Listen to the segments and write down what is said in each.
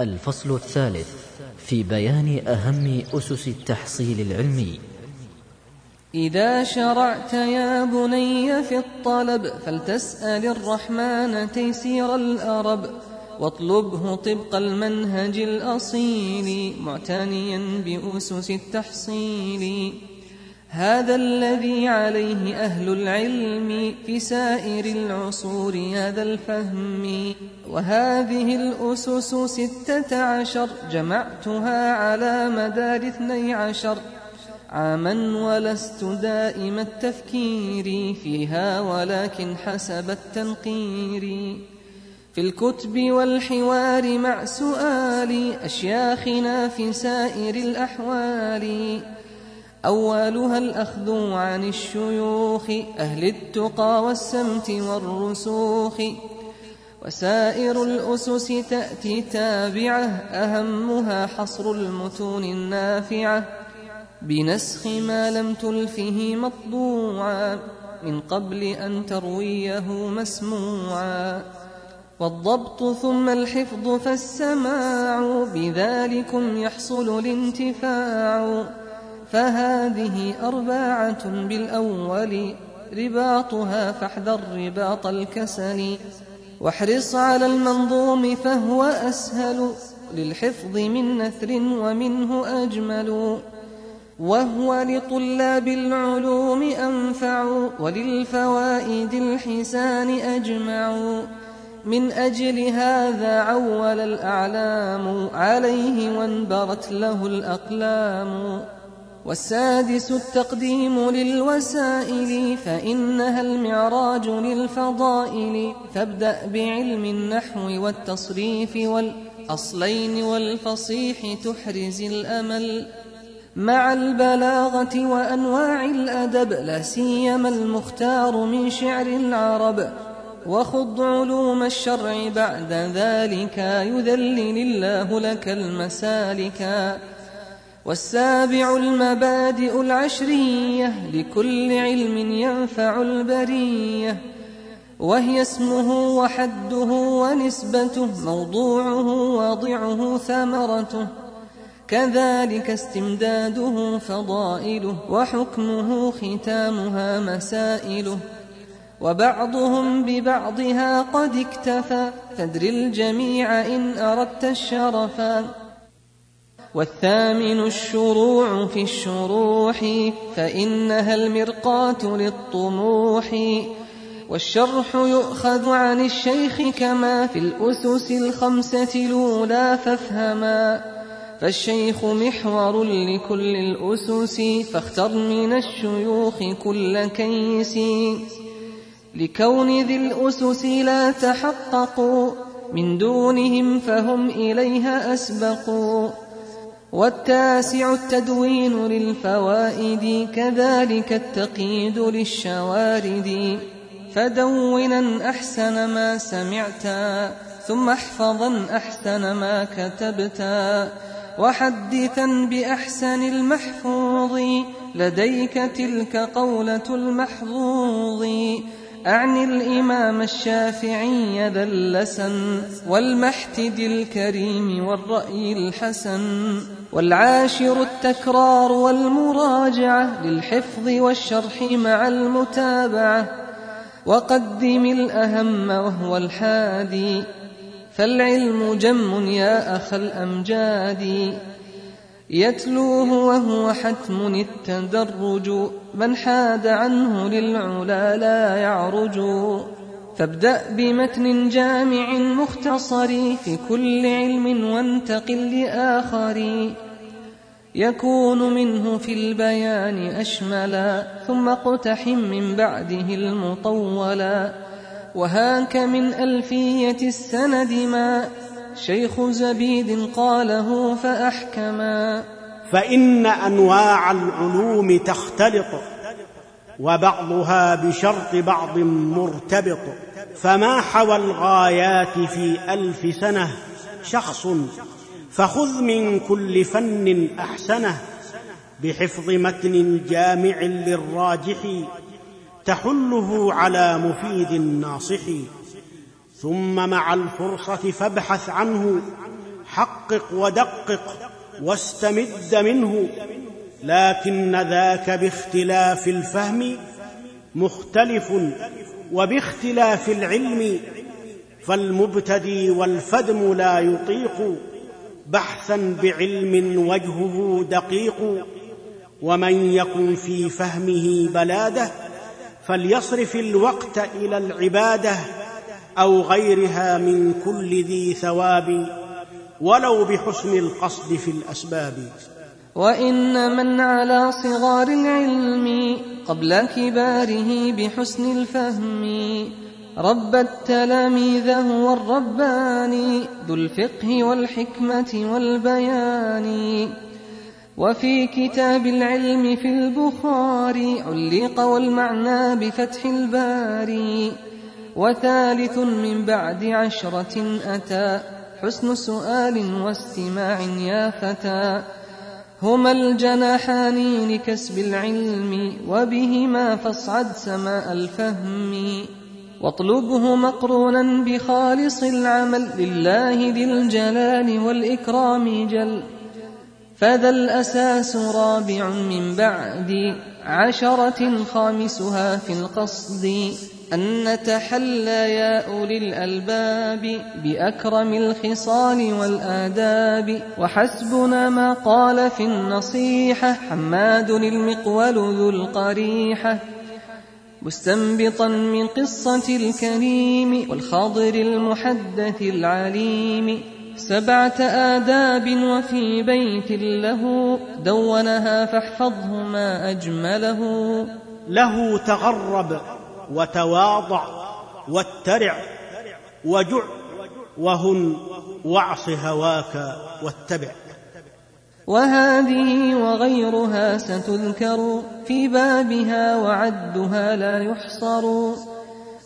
الفصل الثالث في بيان أهم أسس التحصيل العلمي. إذا شرعت يا بني في الطلب فلتسأل الرحمن تيسير الأرب واطلبه طبق المنهج الأصيل معتنيا بأسس التحصيل. هذا الذي عليه أهل العلم في سائر العصور هذا الفهم. وهذه الأسس ستة عشر جمعتها على مدار اثني عشر. عاما ولست دائم التفكير فيها ولكن حسب التنقير. في الكتب والحوار مع سؤال أشياخنا في سائر الأحوال. أولها الأخذ عن الشيوخ أهل التقى والسمت والرسوخ. وسائر الأسس تأتي تابعة أهمها حصر المتون النافعة. بنسخ ما لم تلفه مطبوعا من قبل أن ترويه مسموعا. والضبط ثم الحفظ فالسماع بذلكم يحصل الانتفاع. فهذه أربعة بالأول رباطها فاحذر رباط الكسل واحرص على المنظوم فهو أسهل للحفظ من نثر ومنه أجمل وهو لطلاب العلوم أنفع وللفوائد الحسان أجمع من أجل هذا عول الأعلام عليه وانبرت له الأقلام والسادس التقديم للوسائل فإنها المعراج للفضائل. فابدأ بعلم النحو والتصريف والأصلين والفصيح تحرز الأمل. مع البلاغة وأنواع الأدب لا سيما المختار من شعر العرب. وخض علوم الشرع بعد ذلك يذلل الله لك المسالك. والسابع المبادئ العشرية لكل علم ينفع البرية. وهي اسمه وحده ونسبته موضوعه واضعه ثمرته. كذلك استمداده فضائله وحكمه ختامها مسائله. وبعضهم ببعضها قد اكتفى فادر الجميع إن أردت الشرفا. والثامن الشروع في الشروح فإنها المرقاة للطموح. والشرح يؤخذ عن الشيخ كما في الأسس الخمسة الأولى فافهما. فالشيخ محور لكل الأسس فاختر من الشيوخ كل كيس. لكون ذي الأسس لا تحققوا من دونهم فهم إليها أسبقوا والتاسع التدوين للفوائد كذلك التقييد للشوارد. فدونا أحسن ما سمعتا ثم احفظا أحسن ما كتبتا وحدثا بأحسن المحفوظ لديك تلك قولة المحظوظ. أعني الإمام الشافعي ذا اللسن والمحتد الكريم والرأي الحسن والعاشر التكرار والمراجعة للحفظ والشرح مع المتابعة وقدم الأهم وهو الحادي فالعلم جم يا أخ الأمجاد يتلوه وهو حتم التدرج. من حاد عنه للعلا لا يعرج. فابدأ بمتن جامع مختصر في كل علم وانتقل لآخر. يكون منه في البيان أشملا ثم اقتحم من بعده المطولا. وهاك من ألفية السند ما شيخ زبيد قاله فأحكما. فإن أنواع العلوم تختلط وبعضها بشرط بعض مرتبط فما حوى الغايات في ألف سنة شخص؟ فخذ من كل فن أحسنه بحفظ متن جامع للراجح تحله على مفيد ناصح. ثم مع الفرصة فابحث عنه حقق ودقق واستمد منه لكن ذاك باختلاف الفهم مختلف وباختلاف العلم فالمبتدي والفدم لا يطيق بحثا بعلم وجهه دقيق ومن يكن في فهمه بلاده فليصرف الوقت إلى العبادة أو غيرها من كل ذي ثواب ولو بحسن القصد في الأسباب. وإن من على صغار العلم قبل كباره بحسن الفهم. رب التلاميذ هو الرباني ذو الفقه والحكمة والبيان. وفي كتاب العلم في البخاري علق والمعنى بفتح الباري. وثالث من بعد عشرة أتى. حسن سؤال واستماع يا فتى. هما الجناحان لكسب العلم وبهما فاصعد سماء الفهم. واطلبه مقرونا بخالص العمل لله ذي الجلال والإكرام جل. فذا الأساس رابع من بعد عشرة خامسها في القصد أن نتحلى يا أولي الألباب بأكرم الخصال والآداب. وحسبنا ما قال في النصيحة حماد المقول ذو القريحة مستنبطا من قصة الكريم والخاضر المحدث العليم. سبعة آداب وفي بيت له دونها فاحفظه ما أجمله. له تغرب وتواضع واترع وجع وهن واعص هواك واتبع. وهذه وغيرها ستذكر في بابها وعدها لا يحصر.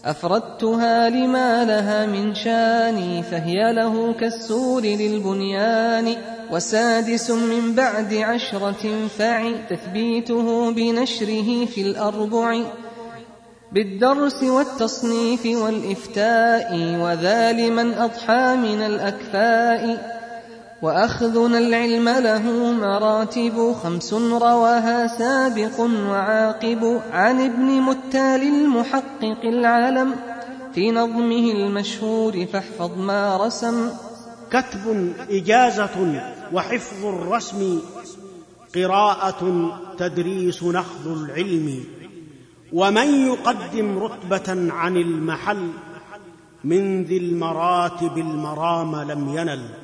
أفردتها لما لها من شان فهي له كالسور للبنيان وسادس من بعد عشرة فعي تثبيته بنشره في الأربع بالدرس والتصنيف والإفتاء وذا لمن أضحى من الأكفاء. وأخذنا العلم له مراتب خمس رواها سابق وعاقب عن ابن متال المحقق العالم في نظمه المشهور فاحفظ ما رسم. كتب إجازة وحفظ الرسم قراءة تدريس نخذ العلم ومن يقدم رتبة عن المحل من ذي المراتب المرام لم ينل.